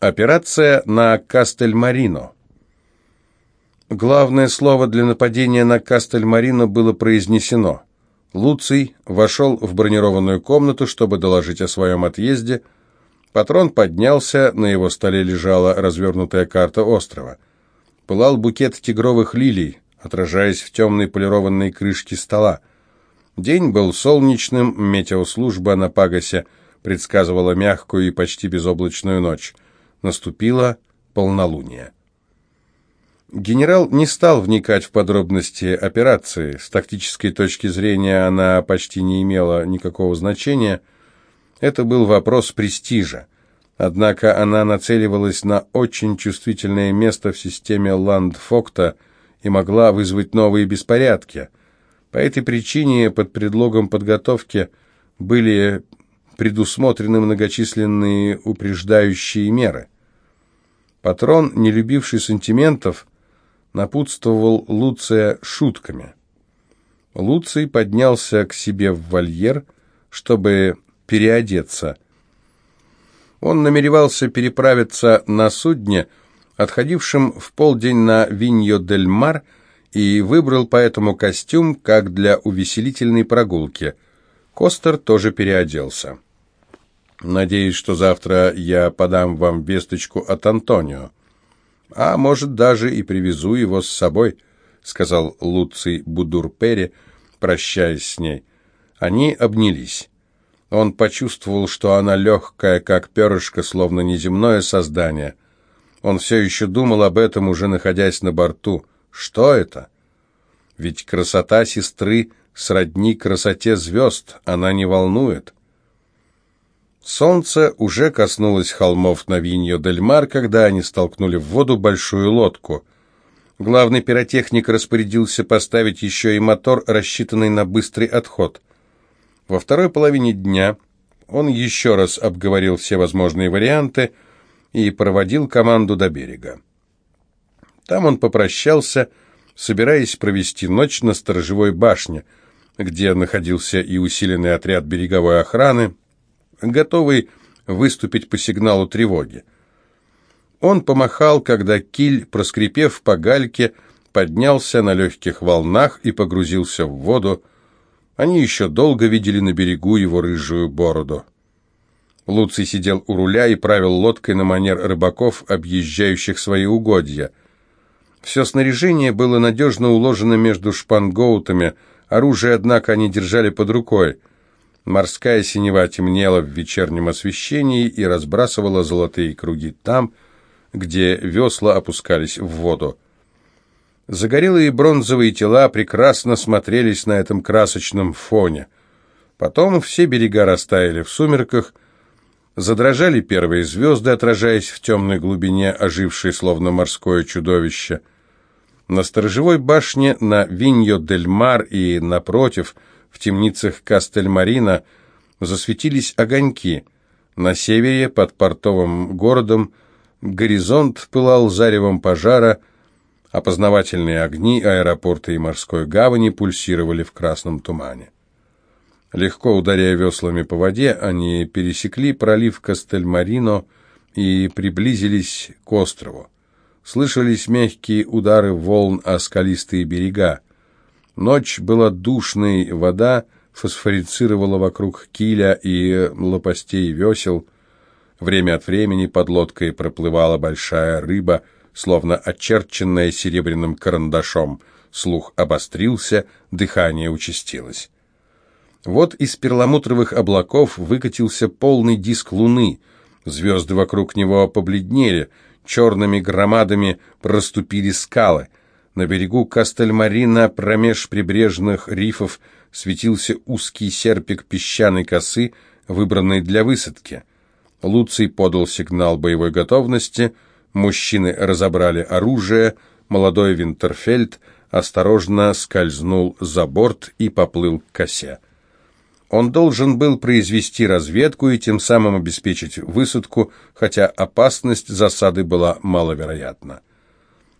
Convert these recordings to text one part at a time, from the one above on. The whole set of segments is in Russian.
Операция на Кастельмарино. Главное слово для нападения на Кастельмарино было произнесено. Луций вошел в бронированную комнату, чтобы доложить о своем отъезде. Патрон поднялся, на его столе лежала развернутая карта острова. Пылал букет тигровых лилий, отражаясь в темной полированной крышке стола. День был солнечным, метеослужба на Пагасе предсказывала мягкую и почти безоблачную ночь наступило полнолуние. Генерал не стал вникать в подробности операции. С тактической точки зрения она почти не имела никакого значения. Это был вопрос престижа. Однако она нацеливалась на очень чувствительное место в системе Ландфокта и могла вызвать новые беспорядки. По этой причине под предлогом подготовки были предусмотрены многочисленные упреждающие меры. Патрон, не любивший сантиментов, напутствовал Луция шутками. Луций поднялся к себе в вольер, чтобы переодеться. Он намеревался переправиться на судне, отходившем в полдень на Виньо-дель-Мар, и выбрал поэтому костюм, как для увеселительной прогулки. Костер тоже переоделся. Надеюсь, что завтра я подам вам весточку от Антонио. А может, даже и привезу его с собой, сказал Луций Будурпери, прощаясь с ней. Они обнялись. Он почувствовал, что она легкая, как перышко, словно неземное создание. Он все еще думал об этом, уже находясь на борту. Что это? Ведь красота сестры сродни красоте звезд, она не волнует. Солнце уже коснулось холмов на Виньо-дель-Мар, когда они столкнули в воду большую лодку. Главный пиротехник распорядился поставить еще и мотор, рассчитанный на быстрый отход. Во второй половине дня он еще раз обговорил все возможные варианты и проводил команду до берега. Там он попрощался, собираясь провести ночь на сторожевой башне, где находился и усиленный отряд береговой охраны, готовый выступить по сигналу тревоги. Он помахал, когда киль, проскрипев по гальке, поднялся на легких волнах и погрузился в воду. Они еще долго видели на берегу его рыжую бороду. Луций сидел у руля и правил лодкой на манер рыбаков, объезжающих свои угодья. Все снаряжение было надежно уложено между шпангоутами, оружие, однако, они держали под рукой — Морская синева темнела в вечернем освещении и разбрасывала золотые круги там, где весла опускались в воду. Загорелые бронзовые тела прекрасно смотрелись на этом красочном фоне. Потом все берега растаяли в сумерках, задрожали первые звезды, отражаясь в темной глубине, ожившей словно морское чудовище. На сторожевой башне на Виньо-дель-Мар и, напротив, в темницах Кастельмарина засветились огоньки. На севере, под портовым городом, горизонт пылал заревом пожара, опознавательные огни аэропорта и морской гавани пульсировали в красном тумане. Легко ударяя веслами по воде, они пересекли пролив Кастельмарино и приблизились к острову. Слышались мягкие удары волн о скалистые берега. Ночь была душной, вода фосфорицировала вокруг киля и лопастей весел. Время от времени под лодкой проплывала большая рыба, словно очерченная серебряным карандашом. Слух обострился, дыхание участилось. Вот из перламутровых облаков выкатился полный диск луны. Звезды вокруг него побледнели, черными громадами проступили скалы — на берегу Кастельмарина, промеж прибрежных рифов, светился узкий серпик песчаной косы, выбранный для высадки. Луций подал сигнал боевой готовности, мужчины разобрали оружие, молодой Винтерфельд осторожно скользнул за борт и поплыл к косе. Он должен был произвести разведку и тем самым обеспечить высадку, хотя опасность засады была маловероятна.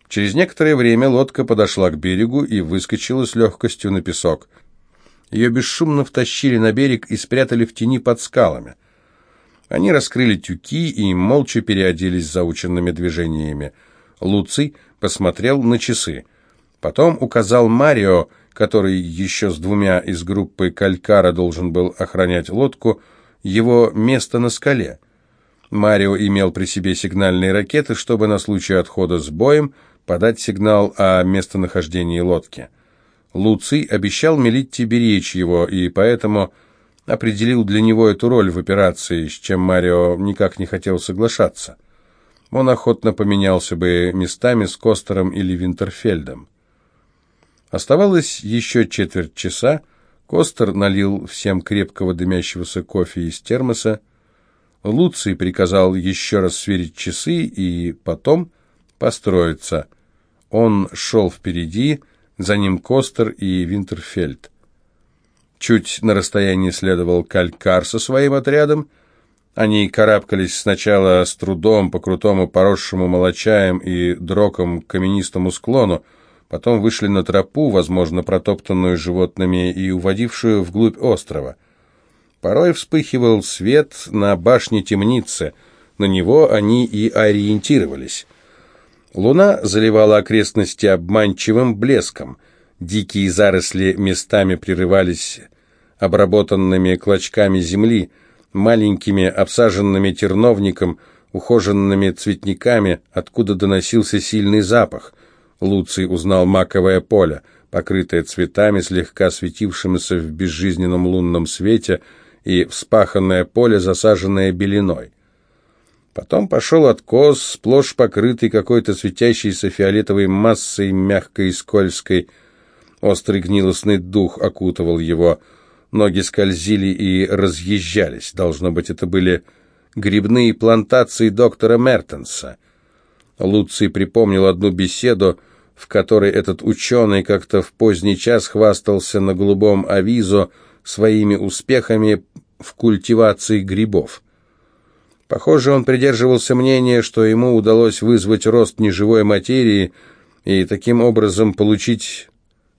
Через некоторое время лодка подошла к берегу и выскочила с легкостью на песок. Ее бесшумно втащили на берег и спрятали в тени под скалами. Они раскрыли тюки и молча переоделись заученными движениями. Луций посмотрел на часы. Потом указал Марио, который еще с двумя из группы Калькара должен был охранять лодку, его место на скале. Марио имел при себе сигнальные ракеты, чтобы на случай отхода с боем подать сигнал о местонахождении лодки. Луций обещал Мелитти беречь его, и поэтому определил для него эту роль в операции, с чем Марио никак не хотел соглашаться. Он охотно поменялся бы местами с Костером или Винтерфельдом. Оставалось еще четверть часа, Костер налил всем крепкого дымящегося кофе из термоса, Луций приказал еще раз сверить часы и потом построиться. Он шел впереди, за ним Костер и Винтерфельд. Чуть на расстоянии следовал Калькар со своим отрядом. Они карабкались сначала с трудом по крутому поросшему молочаем и дроком каменистому склону, потом вышли на тропу, возможно, протоптанную животными и уводившую вглубь острова. Порой вспыхивал свет на башне темницы, на него они и ориентировались. Луна заливала окрестности обманчивым блеском. Дикие заросли местами прерывались обработанными клочками земли, маленькими обсаженными терновником, ухоженными цветниками, откуда доносился сильный запах. Луций узнал маковое поле, покрытое цветами, слегка светившимися в безжизненном лунном свете, и вспаханное поле, засаженное белиной. Потом пошел откос, сплошь покрытый какой-то светящейся фиолетовой массой, мягкой и скользкой. Острый гнилостный дух окутывал его. Ноги скользили и разъезжались. Должно быть, это были грибные плантации доктора Мертенса. Луций припомнил одну беседу, в которой этот ученый как-то в поздний час хвастался на голубом авизо своими успехами в культивации грибов. Похоже, он придерживался мнения, что ему удалось вызвать рост неживой материи и таким образом получить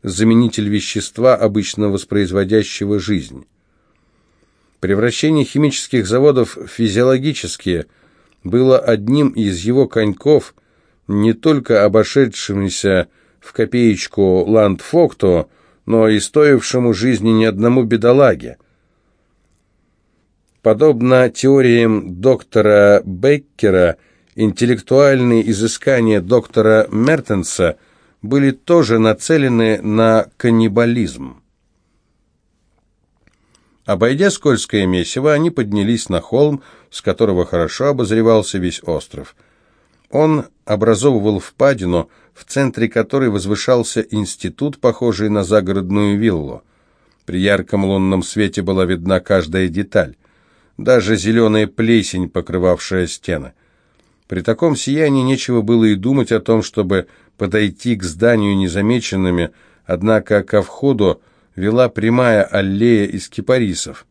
заменитель вещества, обычно воспроизводящего жизнь. Превращение химических заводов в физиологические было одним из его коньков, не только обошедшимся в копеечку Ландфокто, но и стоившему жизни ни одному бедолаге – Подобно теориям доктора Беккера, интеллектуальные изыскания доктора Мертенса были тоже нацелены на каннибализм. Обойдя скользкое месиво, они поднялись на холм, с которого хорошо обозревался весь остров. Он образовывал впадину, в центре которой возвышался институт, похожий на загородную виллу. При ярком лунном свете была видна каждая деталь даже зеленая плесень, покрывавшая стены. При таком сиянии нечего было и думать о том, чтобы подойти к зданию незамеченными, однако ко входу вела прямая аллея из кипарисов.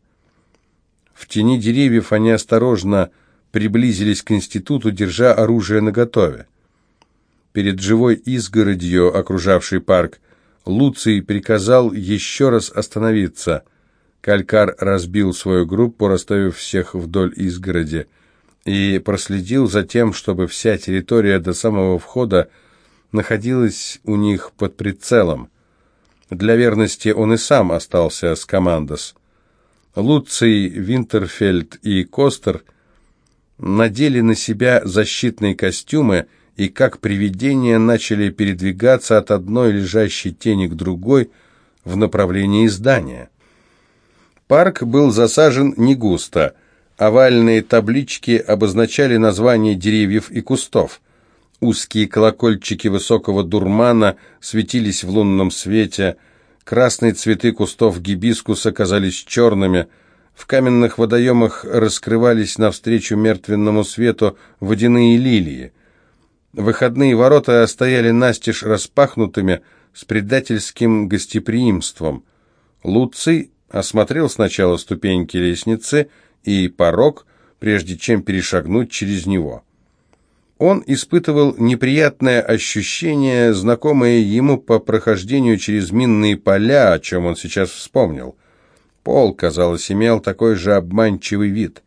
В тени деревьев они осторожно приблизились к институту, держа оружие наготове. Перед живой изгородью, окружавшей парк, Луций приказал еще раз остановиться – Калькар разбил свою группу, расставив всех вдоль изгороди, и проследил за тем, чтобы вся территория до самого входа находилась у них под прицелом. Для верности он и сам остался с командос. Луций, Винтерфельд и Костер надели на себя защитные костюмы и как привидения начали передвигаться от одной лежащей тени к другой в направлении здания. Парк был засажен не густо. Овальные таблички обозначали названия деревьев и кустов. Узкие колокольчики высокого дурмана светились в лунном свете. Красные цветы кустов гибискуса казались черными. В каменных водоемах раскрывались навстречу мертвенному свету водяные лилии. Выходные ворота стояли настежь распахнутыми с предательским гостеприимством. Луций осмотрел сначала ступеньки лестницы и порог, прежде чем перешагнуть через него. Он испытывал неприятное ощущение, знакомое ему по прохождению через минные поля, о чем он сейчас вспомнил. Пол, казалось, имел такой же обманчивый вид.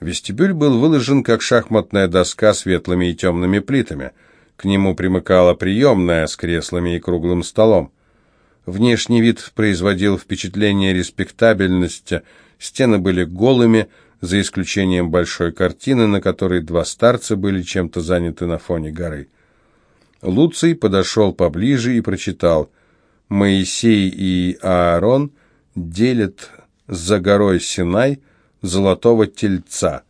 Вестибюль был выложен как шахматная доска светлыми и темными плитами. К нему примыкала приемная с креслами и круглым столом. Внешний вид производил впечатление респектабельности, стены были голыми, за исключением большой картины, на которой два старца были чем-то заняты на фоне горы. Луций подошел поближе и прочитал «Моисей и Аарон делят за горой Синай золотого тельца».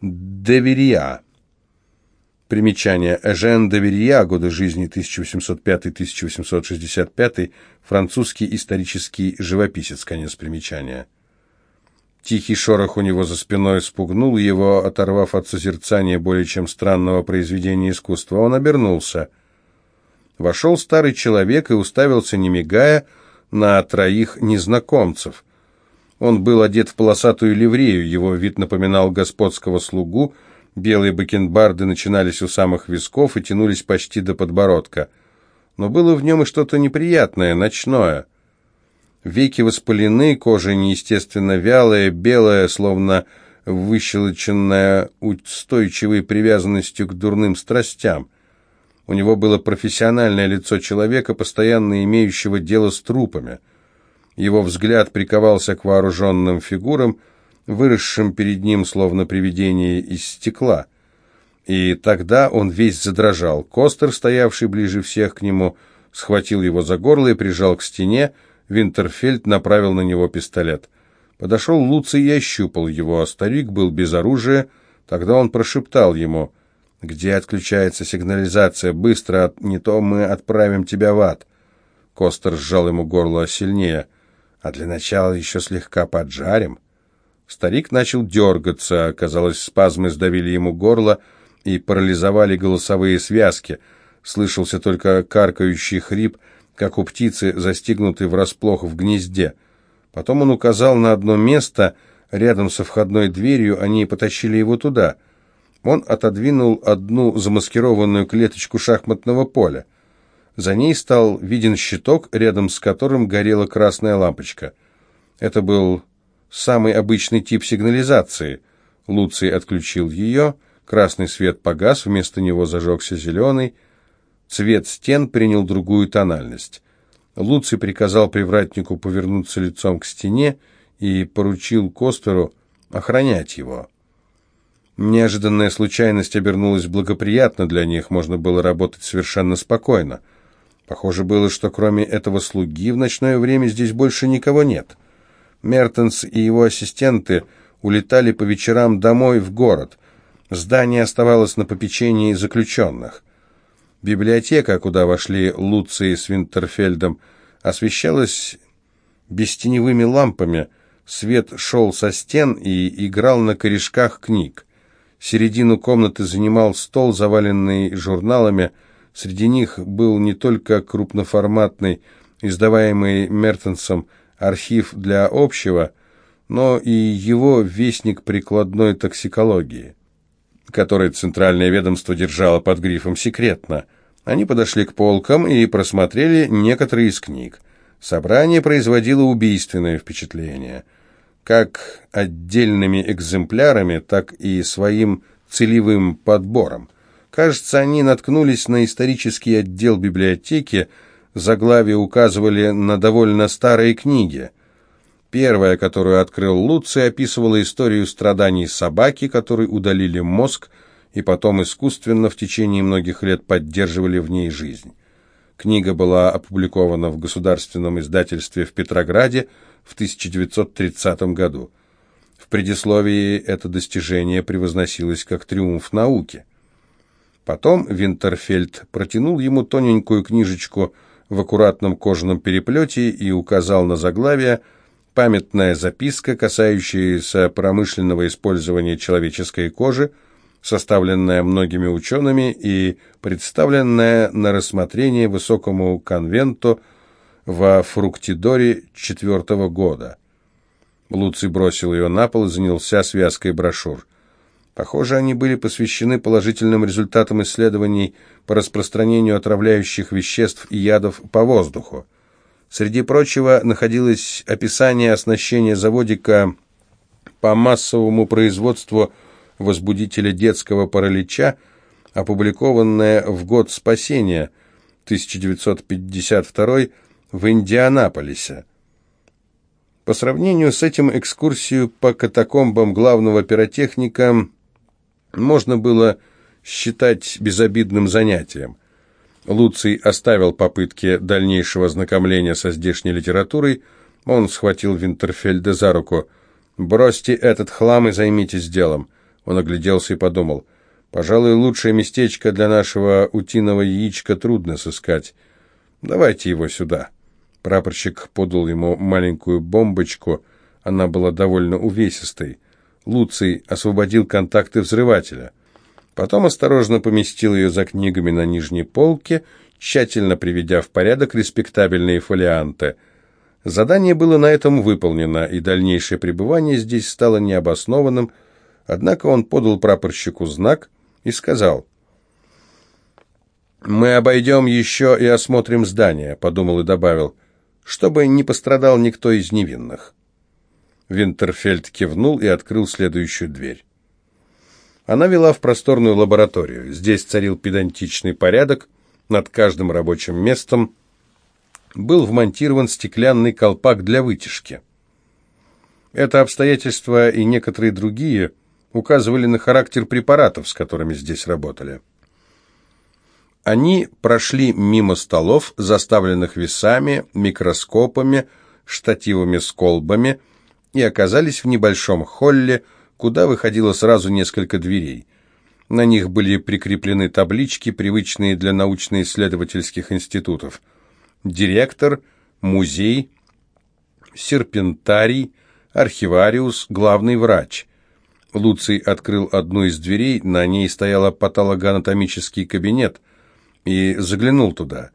Деверия. Примечание. Эжен Деверия, годы жизни 1805-1865, французский исторический живописец, конец примечания. Тихий шорох у него за спиной спугнул его, оторвав от созерцания более чем странного произведения искусства. Он обернулся. Вошел старый человек и уставился, не мигая, на троих незнакомцев. Он был одет в полосатую ливрею, его вид напоминал господского слугу, белые бакенбарды начинались у самых висков и тянулись почти до подбородка. Но было в нем и что-то неприятное, ночное — Веки воспалены, кожа неестественно вялая, белая, словно выщелоченная устойчивой привязанностью к дурным страстям. У него было профессиональное лицо человека, постоянно имеющего дело с трупами. Его взгляд приковался к вооруженным фигурам, выросшим перед ним, словно привидение из стекла. И тогда он весь задрожал. Костер, стоявший ближе всех к нему, схватил его за горло и прижал к стене, Винтерфельд направил на него пистолет. Подошел Луций и ощупал его, а старик был без оружия. Тогда он прошептал ему, «Где отключается сигнализация? Быстро, не то мы отправим тебя в ад». Костер сжал ему горло сильнее. «А для начала еще слегка поджарим». Старик начал дергаться, казалось, спазмы сдавили ему горло и парализовали голосовые связки. Слышался только каркающий хрип — как у птицы, застигнутой врасплох в гнезде. Потом он указал на одно место рядом со входной дверью, они потащили его туда. Он отодвинул одну замаскированную клеточку шахматного поля. За ней стал виден щиток, рядом с которым горела красная лампочка. Это был самый обычный тип сигнализации. Луций отключил ее, красный свет погас, вместо него зажегся зеленый, Цвет стен принял другую тональность. Луций приказал привратнику повернуться лицом к стене и поручил Костеру охранять его. Неожиданная случайность обернулась благоприятно для них, можно было работать совершенно спокойно. Похоже было, что кроме этого слуги в ночное время здесь больше никого нет. Мертенс и его ассистенты улетали по вечерам домой в город. Здание оставалось на попечении заключенных. Библиотека, куда вошли Луций с Винтерфельдом, освещалась бестеневыми лампами, свет шел со стен и играл на корешках книг. Середину комнаты занимал стол, заваленный журналами. Среди них был не только крупноформатный, издаваемый Мертенсом, архив для общего, но и его вестник прикладной токсикологии, который Центральное ведомство держало под грифом «секретно». Они подошли к полкам и просмотрели некоторые из книг. Собрание производило убийственное впечатление. Как отдельными экземплярами, так и своим целевым подбором. Кажется, они наткнулись на исторический отдел библиотеки, заглавия указывали на довольно старые книги. Первая, которую открыл Луций, описывала историю страданий собаки, которой удалили мозг, и потом искусственно в течение многих лет поддерживали в ней жизнь. Книга была опубликована в государственном издательстве в Петрограде в 1930 году. В предисловии это достижение превозносилось как триумф науки. Потом Винтерфельд протянул ему тоненькую книжечку в аккуратном кожаном переплете и указал на заглавие «Памятная записка, касающаяся промышленного использования человеческой кожи», составленная многими учеными и представленная на рассмотрение Высокому конвенту во Фруктидоре четвертого года. Луций бросил ее на пол и занялся связкой брошюр. Похоже, они были посвящены положительным результатам исследований по распространению отравляющих веществ и ядов по воздуху. Среди прочего находилось описание оснащения заводика по массовому производству возбудителя детского паралича, опубликованное в год спасения 1952 в Индианаполисе. По сравнению с этим экскурсию по катакомбам главного пиротехника можно было считать безобидным занятием. Луций оставил попытки дальнейшего ознакомления со здешней литературой, он схватил Винтерфельда за руку. «Бросьте этот хлам и займитесь делом». Он огляделся и подумал, «Пожалуй, лучшее местечко для нашего утиного яичка трудно сыскать. Давайте его сюда». Прапорщик подал ему маленькую бомбочку, она была довольно увесистой. Луций освободил контакты взрывателя – Потом осторожно поместил ее за книгами на нижней полке, тщательно приведя в порядок респектабельные фолианты. Задание было на этом выполнено, и дальнейшее пребывание здесь стало необоснованным, однако он подал прапорщику знак и сказал «Мы обойдем еще и осмотрим здание», — подумал и добавил, «чтобы не пострадал никто из невинных». Винтерфельд кивнул и открыл следующую дверь. Она вела в просторную лабораторию. Здесь царил педантичный порядок. Над каждым рабочим местом был вмонтирован стеклянный колпак для вытяжки. Это обстоятельство и некоторые другие указывали на характер препаратов, с которыми здесь работали. Они прошли мимо столов, заставленных весами, микроскопами, штативами с колбами, и оказались в небольшом холле, куда выходило сразу несколько дверей. На них были прикреплены таблички, привычные для научно-исследовательских институтов. Директор, музей, серпентарий, архивариус, главный врач. Луций открыл одну из дверей, на ней стоял патологоанатомический кабинет, и заглянул туда.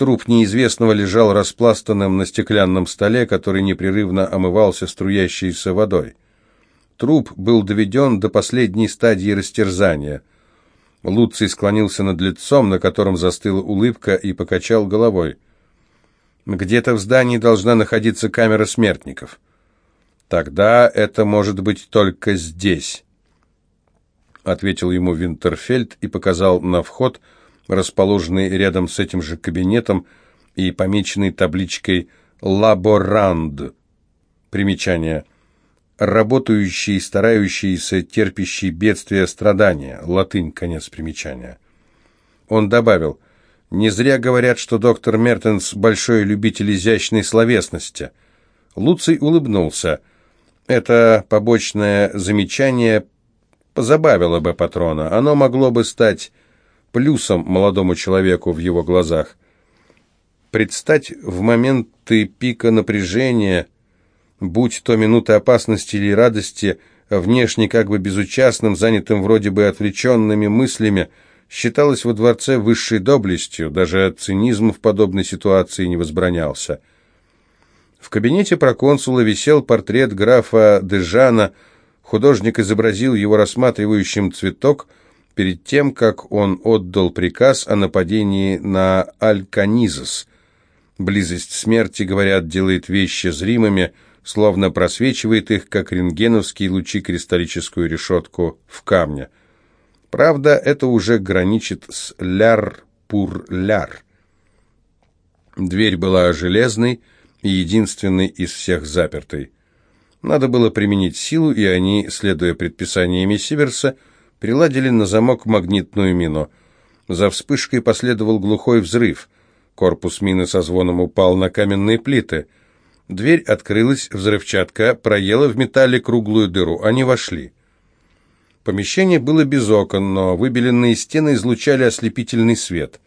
Труп неизвестного лежал распластанным на стеклянном столе, который непрерывно омывался струящейся водой. Труп был доведен до последней стадии растерзания. Луций склонился над лицом, на котором застыла улыбка, и покачал головой. «Где-то в здании должна находиться камера смертников. Тогда это может быть только здесь», — ответил ему Винтерфельд и показал на вход, расположенный рядом с этим же кабинетом и помеченный табличкой «Лаборанд». Примечание — работающий, старающийся, терпящий бедствия, страдания. Латынь, конец примечания. Он добавил, «Не зря говорят, что доктор Мертенс – большой любитель изящной словесности». Луций улыбнулся. Это побочное замечание позабавило бы патрона. Оно могло бы стать плюсом молодому человеку в его глазах. Предстать в моменты пика напряжения – будь то минуты опасности или радости, внешне как бы безучастным, занятым вроде бы отвлеченными мыслями, считалось во дворце высшей доблестью, даже цинизм в подобной ситуации не возбранялся. В кабинете проконсула висел портрет графа Дежана, художник изобразил его рассматривающим цветок перед тем, как он отдал приказ о нападении на Альканизос. Близость смерти, говорят, делает вещи зримыми – словно просвечивает их, как рентгеновские лучи, кристаллическую решетку в камне. Правда, это уже граничит с ляр-пур-ляр. Дверь была железной и единственной из всех запертой. Надо было применить силу, и они, следуя предписаниями Сиверса, приладили на замок магнитную мину. За вспышкой последовал глухой взрыв. Корпус мины со звоном упал на каменные плиты – Дверь открылась, взрывчатка проела в металле круглую дыру. Они вошли. Помещение было без окон, но выбеленные стены излучали ослепительный свет.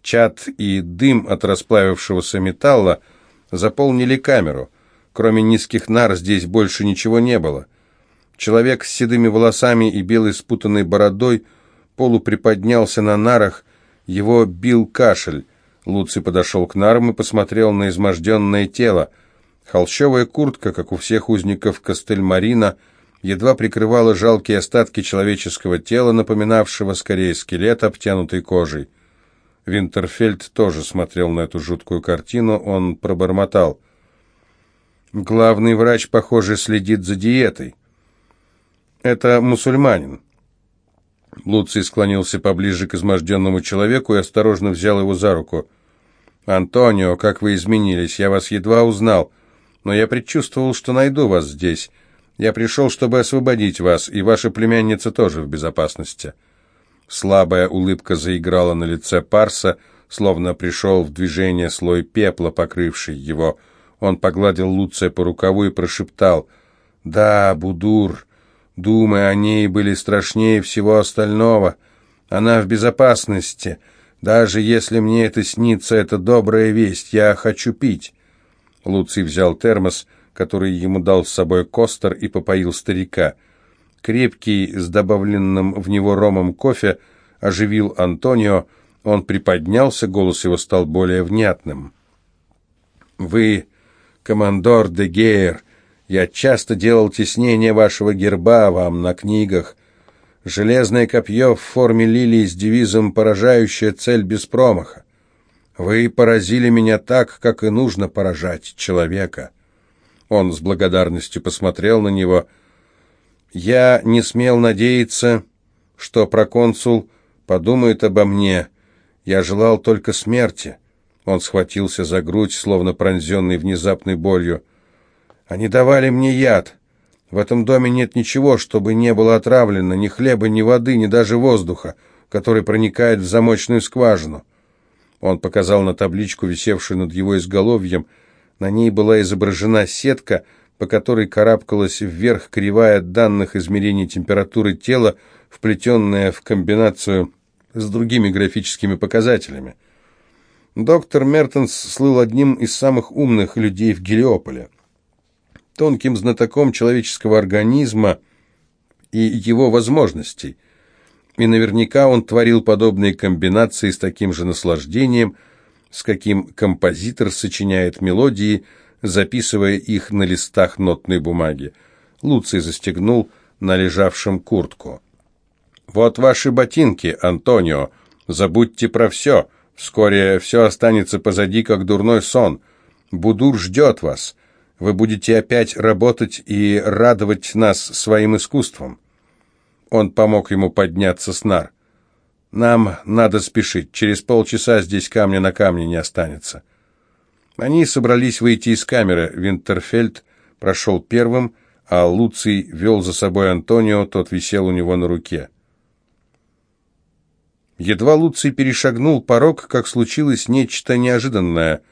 Чад и дым от расплавившегося металла заполнили камеру. Кроме низких нар здесь больше ничего не было. Человек с седыми волосами и белой спутанной бородой полуприподнялся на нарах, его бил кашель. Луций подошел к нарам и посмотрел на изможденное тело – Холщовая куртка, как у всех узников Кастельмарина, едва прикрывала жалкие остатки человеческого тела, напоминавшего скорее скелет, обтянутый кожей. Винтерфельд тоже смотрел на эту жуткую картину, он пробормотал. Главный врач, похоже, следит за диетой. Это мусульманин. Луций склонился поближе к изможденному человеку и осторожно взял его за руку. «Антонио, как вы изменились, я вас едва узнал, но я предчувствовал, что найду вас здесь. Я пришел, чтобы освободить вас, и ваша племянница тоже в безопасности». Слабая улыбка заиграла на лице Парса, словно пришел в движение слой пепла, покрывший его. Он погладил Луция по рукаву и прошептал «Да, Будур, думы о ней были страшнее всего остального. Она в безопасности. Даже если мне это снится, это добрая весть. Я хочу пить». Луций взял термос, который ему дал с собой Костер, и попоил старика. Крепкий, с добавленным в него ромом кофе, оживил Антонио. Он приподнялся, голос его стал более внятным. «Вы, командор де Гейер, я часто делал теснение вашего герба вам на книгах. Железное копье в форме лилии с девизом «Поражающая цель без промаха». Вы поразили меня так, как и нужно поражать человека. Он с благодарностью посмотрел на него. Я не смел надеяться, что проконсул подумает обо мне. Я желал только смерти. Он схватился за грудь, словно пронзенный внезапной болью. Они давали мне яд. В этом доме нет ничего, чтобы не было отравлено, ни хлеба, ни воды, ни даже воздуха, который проникает в замочную скважину. Он показал на табличку, висевшую над его изголовьем. На ней была изображена сетка, по которой карабкалась вверх кривая данных измерений температуры тела, вплетенная в комбинацию с другими графическими показателями. Доктор Мертенс слыл одним из самых умных людей в Гелиополе. Тонким знатоком человеческого организма и его возможностей – и наверняка он творил подобные комбинации с таким же наслаждением, с каким композитор сочиняет мелодии, записывая их на листах нотной бумаги. Луций застегнул на лежавшем куртку. «Вот ваши ботинки, Антонио. Забудьте про все. Вскоре все останется позади, как дурной сон. Будур ждет вас. Вы будете опять работать и радовать нас своим искусством». Он помог ему подняться с нар. «Нам надо спешить. Через полчаса здесь камня на камне не останется». Они собрались выйти из камеры. Винтерфельд прошел первым, а Луций вел за собой Антонио, тот висел у него на руке. Едва Луций перешагнул порог, как случилось нечто неожиданное.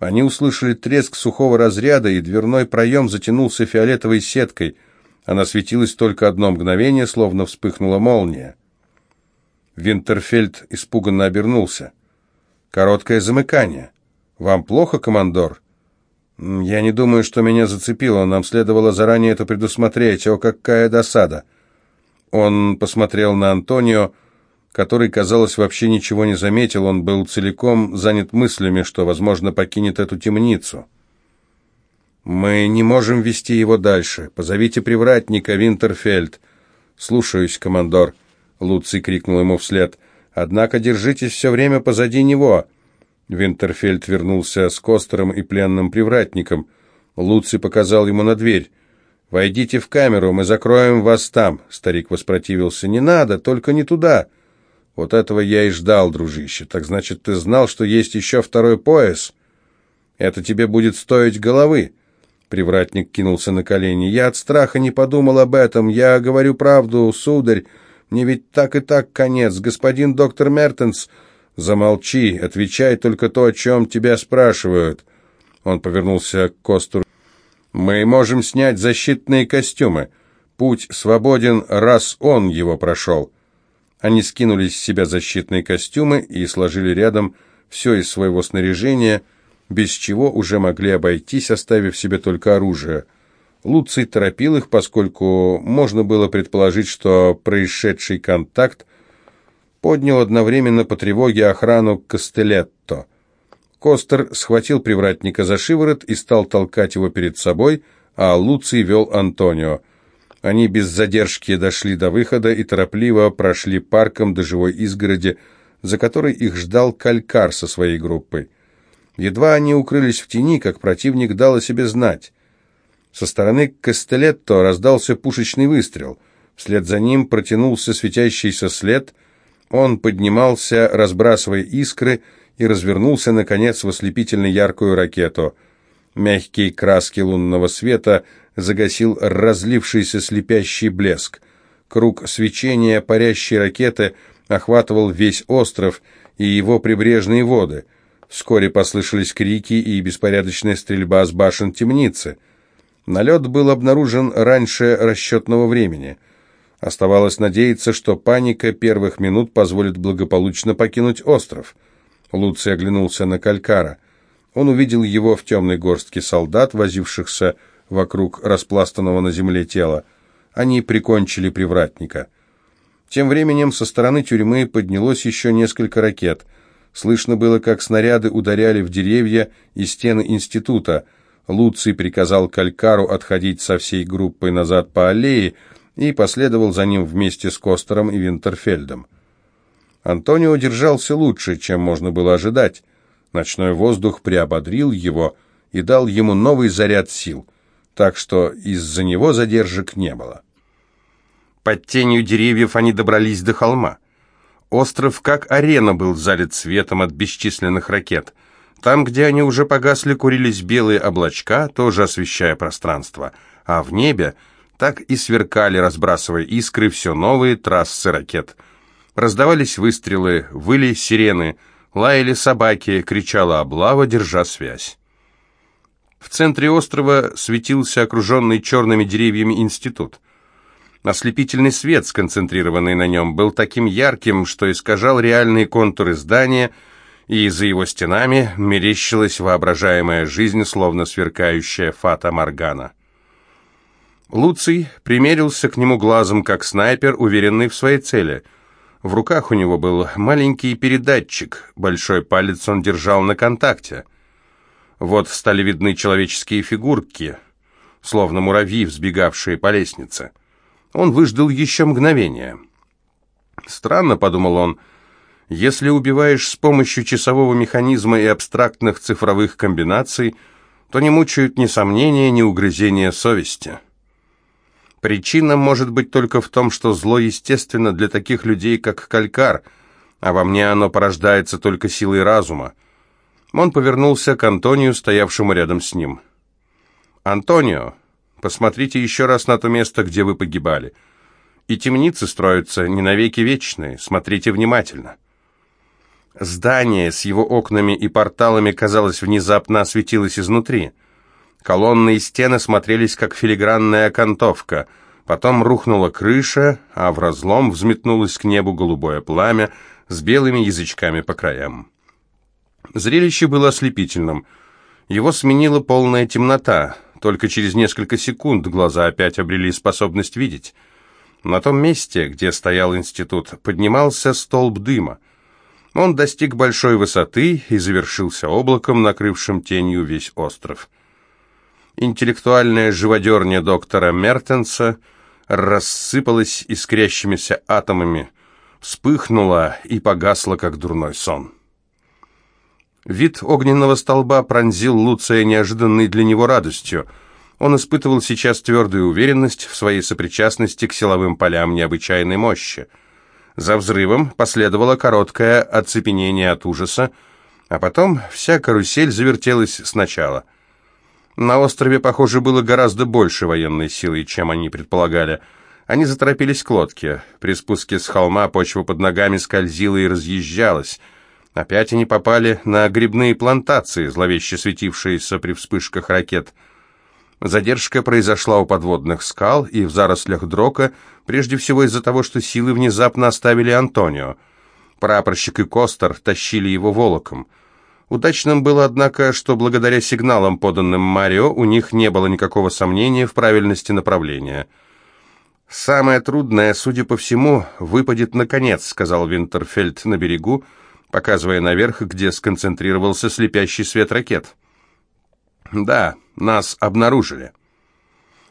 Они услышали треск сухого разряда, и дверной проем затянулся фиолетовой сеткой – она светилась только одно мгновение, словно вспыхнула молния. Винтерфельд испуганно обернулся. «Короткое замыкание. Вам плохо, командор?» «Я не думаю, что меня зацепило. Нам следовало заранее это предусмотреть. О, какая досада!» Он посмотрел на Антонио, который, казалось, вообще ничего не заметил. Он был целиком занят мыслями, что, возможно, покинет эту темницу. «Мы не можем вести его дальше. Позовите привратника, Винтерфельд». «Слушаюсь, командор», — Луций крикнул ему вслед. «Однако держитесь все время позади него». Винтерфельд вернулся с Костером и пленным привратником. Луций показал ему на дверь. «Войдите в камеру, мы закроем вас там», — старик воспротивился. «Не надо, только не туда». «Вот этого я и ждал, дружище. Так значит, ты знал, что есть еще второй пояс?» «Это тебе будет стоить головы». Привратник кинулся на колени. «Я от страха не подумал об этом. Я говорю правду, сударь. Мне ведь так и так конец. Господин доктор Мертенс...» «Замолчи. Отвечай только то, о чем тебя спрашивают». Он повернулся к Костуру. «Мы можем снять защитные костюмы. Путь свободен, раз он его прошел». Они скинули с себя защитные костюмы и сложили рядом все из своего снаряжения – без чего уже могли обойтись, оставив себе только оружие. Луций торопил их, поскольку можно было предположить, что происшедший контакт поднял одновременно по тревоге охрану Кастелетто. Костер схватил привратника за шиворот и стал толкать его перед собой, а Луций вел Антонио. Они без задержки дошли до выхода и торопливо прошли парком до живой изгороди, за которой их ждал Калькар со своей группой. Едва они укрылись в тени, как противник дал о себе знать. Со стороны Кастелетто раздался пушечный выстрел. Вслед за ним протянулся светящийся след. Он поднимался, разбрасывая искры, и развернулся, наконец, в ослепительно яркую ракету. Мягкие краски лунного света загасил разлившийся слепящий блеск. Круг свечения парящей ракеты охватывал весь остров и его прибрежные воды. Вскоре послышались крики и беспорядочная стрельба с башен темницы. Налет был обнаружен раньше расчетного времени. Оставалось надеяться, что паника первых минут позволит благополучно покинуть остров. Луций оглянулся на Калькара. Он увидел его в темной горстке солдат, возившихся вокруг распластанного на земле тела. Они прикончили привратника. Тем временем со стороны тюрьмы поднялось еще несколько ракет. Слышно было, как снаряды ударяли в деревья и стены института. Луций приказал Калькару отходить со всей группой назад по аллее и последовал за ним вместе с Костером и Винтерфельдом. Антонио держался лучше, чем можно было ожидать. Ночной воздух приободрил его и дал ему новый заряд сил – так что из-за него задержек не было. Под тенью деревьев они добрались до холма. Остров, как арена, был залит светом от бесчисленных ракет. Там, где они уже погасли, курились белые облачка, тоже освещая пространство. А в небе так и сверкали, разбрасывая искры, все новые трассы ракет. Раздавались выстрелы, выли сирены, лаяли собаки, кричала облава, держа связь. В центре острова светился окруженный черными деревьями институт. Ослепительный свет, сконцентрированный на нем, был таким ярким, что искажал реальные контуры здания, и за его стенами мерещилась воображаемая жизнь, словно сверкающая фата Моргана. Луций примерился к нему глазом, как снайпер, уверенный в своей цели. В руках у него был маленький передатчик, большой палец он держал на контакте — вот стали видны человеческие фигурки, словно муравьи, взбегавшие по лестнице. Он выждал еще мгновение. «Странно», — подумал он, — «если убиваешь с помощью часового механизма и абстрактных цифровых комбинаций, то не мучают ни сомнения, ни угрызения совести». Причина может быть только в том, что зло естественно для таких людей, как Калькар, а во мне оно порождается только силой разума. Он повернулся к Антонию, стоявшему рядом с ним. «Антонио, посмотрите еще раз на то место, где вы погибали. И темницы строятся не навеки вечные, смотрите внимательно». Здание с его окнами и порталами, казалось, внезапно осветилось изнутри. Колонны и стены смотрелись, как филигранная окантовка. Потом рухнула крыша, а в разлом взметнулось к небу голубое пламя с белыми язычками по краям. Зрелище было ослепительным. Его сменила полная темнота. Только через несколько секунд глаза опять обрели способность видеть. На том месте, где стоял институт, поднимался столб дыма. Он достиг большой высоты и завершился облаком, накрывшим тенью весь остров. Интеллектуальная живодерня доктора Мертенса рассыпалась искрящимися атомами, вспыхнула и погасла, как дурной сон. Вид огненного столба пронзил Луция неожиданной для него радостью. Он испытывал сейчас твердую уверенность в своей сопричастности к силовым полям необычайной мощи. За взрывом последовало короткое оцепенение от ужаса, а потом вся карусель завертелась сначала. На острове, похоже, было гораздо больше военной силы, чем они предполагали. Они заторопились к лодке. При спуске с холма почва под ногами скользила и разъезжалась — Опять они попали на грибные плантации, зловеще светившиеся при вспышках ракет. Задержка произошла у подводных скал и в зарослях дрока, прежде всего из-за того, что силы внезапно оставили Антонио. Прапорщик и Костер тащили его волоком. Удачным было, однако, что благодаря сигналам, поданным Марио, у них не было никакого сомнения в правильности направления. «Самое трудное, судя по всему, выпадет наконец», — сказал Винтерфельд на берегу, — показывая наверх, где сконцентрировался слепящий свет ракет. «Да, нас обнаружили».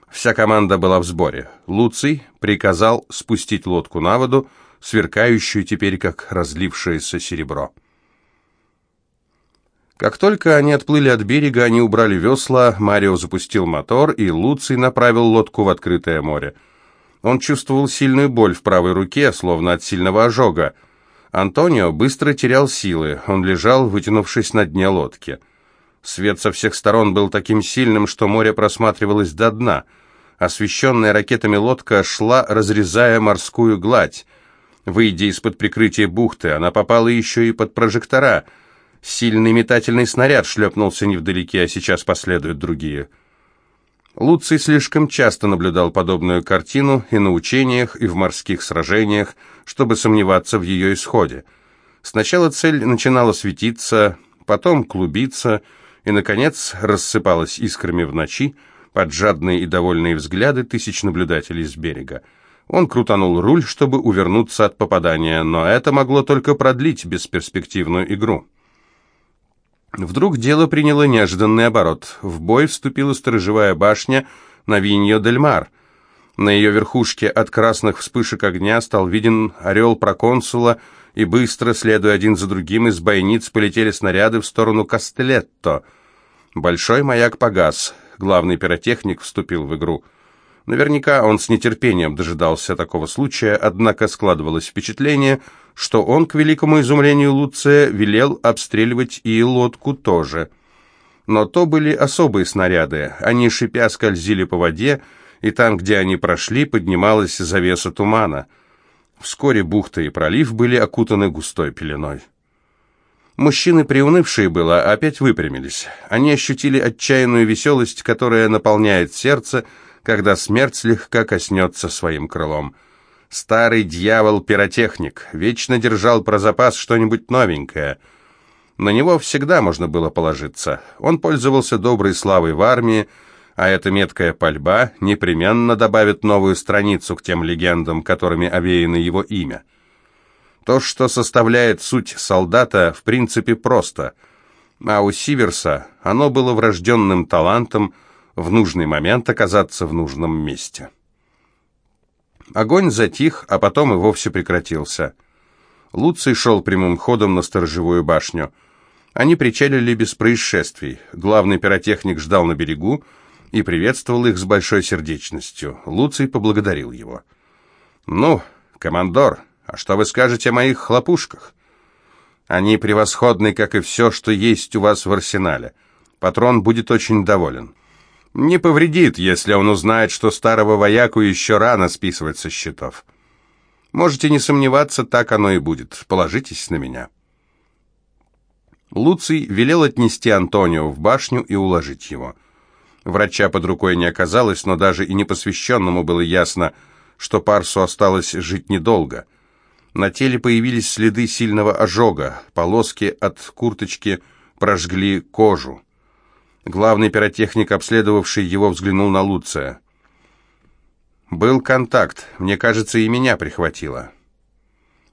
Вся команда была в сборе. Луций приказал спустить лодку на воду, сверкающую теперь, как разлившееся серебро. Как только они отплыли от берега, они убрали весла, Марио запустил мотор, и Луций направил лодку в открытое море. Он чувствовал сильную боль в правой руке, словно от сильного ожога. Антонио быстро терял силы, он лежал, вытянувшись на дне лодки. Свет со всех сторон был таким сильным, что море просматривалось до дна. Освещенная ракетами лодка шла, разрезая морскую гладь. Выйдя из-под прикрытия бухты, она попала еще и под прожектора. Сильный метательный снаряд шлепнулся невдалеке, а сейчас последуют другие. Луций слишком часто наблюдал подобную картину и на учениях, и в морских сражениях, чтобы сомневаться в ее исходе. Сначала цель начинала светиться, потом клубиться, и, наконец, рассыпалась искрами в ночи под жадные и довольные взгляды тысяч наблюдателей с берега. Он крутанул руль, чтобы увернуться от попадания, но это могло только продлить бесперспективную игру. Вдруг дело приняло неожиданный оборот. В бой вступила сторожевая башня Навиньо-дель-Мар. На ее верхушке от красных вспышек огня стал виден орел проконсула, и быстро, следуя один за другим, из бойниц полетели снаряды в сторону Кастелетто. Большой маяк погас. Главный пиротехник вступил в игру. Наверняка он с нетерпением дожидался такого случая, однако складывалось впечатление, что он, к великому изумлению Луция, велел обстреливать и лодку тоже. Но то были особые снаряды. Они, шипя, скользили по воде, и там, где они прошли, поднималась завеса тумана. Вскоре бухта и пролив были окутаны густой пеленой. Мужчины, приунывшие было, опять выпрямились. Они ощутили отчаянную веселость, которая наполняет сердце, когда смерть слегка коснется своим крылом. Старый дьявол-пиротехник вечно держал про запас что-нибудь новенькое. На него всегда можно было положиться. Он пользовался доброй славой в армии, а эта меткая пальба непременно добавит новую страницу к тем легендам, которыми овеяно его имя. То, что составляет суть солдата, в принципе просто, а у Сиверса оно было врожденным талантом в нужный момент оказаться в нужном месте. Огонь затих, а потом и вовсе прекратился. Луций шел прямым ходом на сторожевую башню. Они причалили без происшествий. Главный пиротехник ждал на берегу и приветствовал их с большой сердечностью. Луций поблагодарил его. «Ну, командор», а что вы скажете о моих хлопушках? Они превосходны, как и все, что есть у вас в арсенале. Патрон будет очень доволен. Не повредит, если он узнает, что старого вояку еще рано списывать со счетов. Можете не сомневаться, так оно и будет. Положитесь на меня. Луций велел отнести Антонио в башню и уложить его. Врача под рукой не оказалось, но даже и непосвященному было ясно, что Парсу осталось жить недолго — на теле появились следы сильного ожога, полоски от курточки прожгли кожу. Главный пиротехник, обследовавший его, взглянул на Луция. «Был контакт. Мне кажется, и меня прихватило».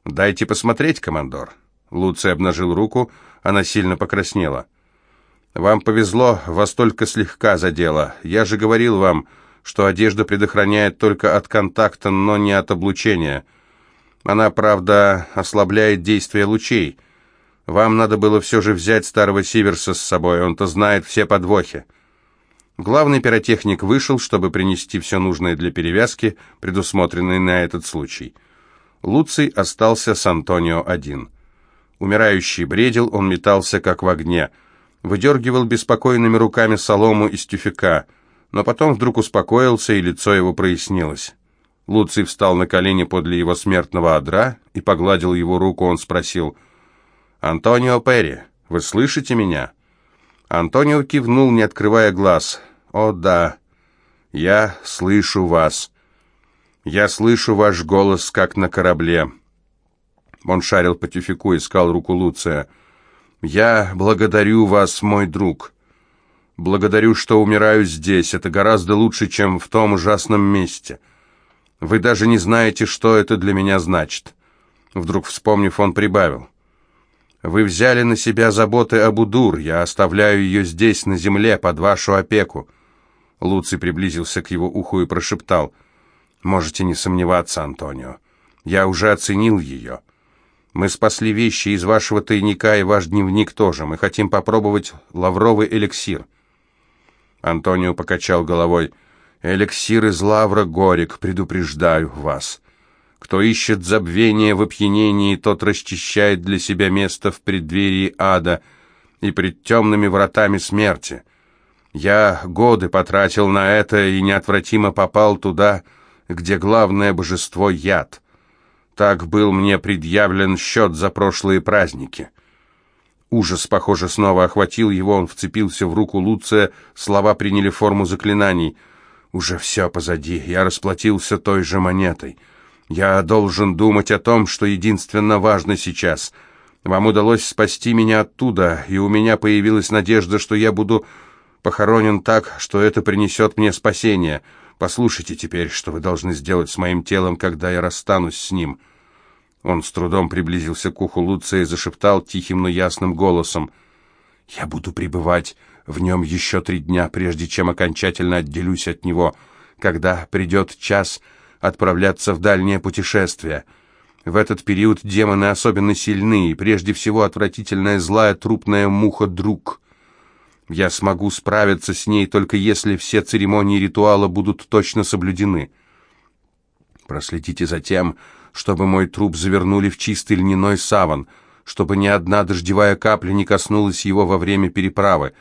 «Дайте посмотреть, командор». Луций обнажил руку, она сильно покраснела. «Вам повезло, вас только слегка задело. Я же говорил вам, что одежда предохраняет только от контакта, но не от облучения». Она, правда, ослабляет действие лучей. Вам надо было все же взять старого Сиверса с собой, он-то знает все подвохи. Главный пиротехник вышел, чтобы принести все нужное для перевязки, предусмотренной на этот случай. Луций остался с Антонио один. Умирающий бредил, он метался, как в огне. Выдергивал беспокойными руками солому из тюфяка, но потом вдруг успокоился, и лицо его прояснилось. Луций встал на колени подле его смертного одра и погладил его руку. Он спросил, «Антонио Перри, вы слышите меня?» Антонио кивнул, не открывая глаз. «О да, я слышу вас. Я слышу ваш голос, как на корабле». Он шарил по тюфику, искал руку Луция. «Я благодарю вас, мой друг. Благодарю, что умираю здесь. Это гораздо лучше, чем в том ужасном месте». Вы даже не знаете, что это для меня значит». Вдруг вспомнив, он прибавил. «Вы взяли на себя заботы об Удур, я оставляю ее здесь, на земле, под вашу опеку». Луций приблизился к его уху и прошептал. «Можете не сомневаться, Антонио. Я уже оценил ее. Мы спасли вещи из вашего тайника и ваш дневник тоже. Мы хотим попробовать лавровый эликсир». Антонио покачал головой. «Эликсир из лавра горек, предупреждаю вас. Кто ищет забвение в опьянении, тот расчищает для себя место в преддверии ада и пред темными вратами смерти. Я годы потратил на это и неотвратимо попал туда, где главное божество — яд. Так был мне предъявлен счет за прошлые праздники». Ужас, похоже, снова охватил его, он вцепился в руку Луция, слова приняли форму заклинаний. «Уже все позади, я расплатился той же монетой. Я должен думать о том, что единственно важно сейчас. Вам удалось спасти меня оттуда, и у меня появилась надежда, что я буду похоронен так, что это принесет мне спасение. Послушайте теперь, что вы должны сделать с моим телом, когда я расстанусь с ним». Он с трудом приблизился к уху Луция и зашептал тихим, но ясным голосом. «Я буду пребывать в нем еще три дня, прежде чем окончательно отделюсь от него, когда придет час отправляться в дальнее путешествие. В этот период демоны особенно сильны, и прежде всего отвратительная злая трупная муха-друг. Я смогу справиться с ней только если все церемонии ритуала будут точно соблюдены. Проследите за тем, чтобы мой труп завернули в чистый льняной саван, чтобы ни одна дождевая капля не коснулась его во время переправы.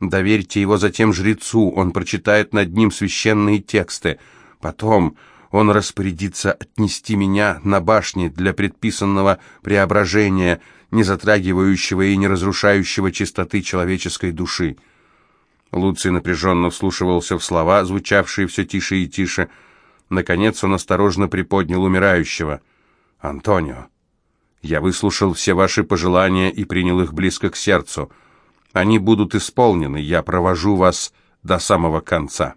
Доверьте его затем жрецу, он прочитает над ним священные тексты. Потом он распорядится отнести меня на башне для предписанного преображения, не затрагивающего и не разрушающего чистоты человеческой души. Луций напряженно вслушивался в слова, звучавшие все тише и тише, — Наконец он осторожно приподнял умирающего. «Антонио, я выслушал все ваши пожелания и принял их близко к сердцу. Они будут исполнены, я провожу вас до самого конца».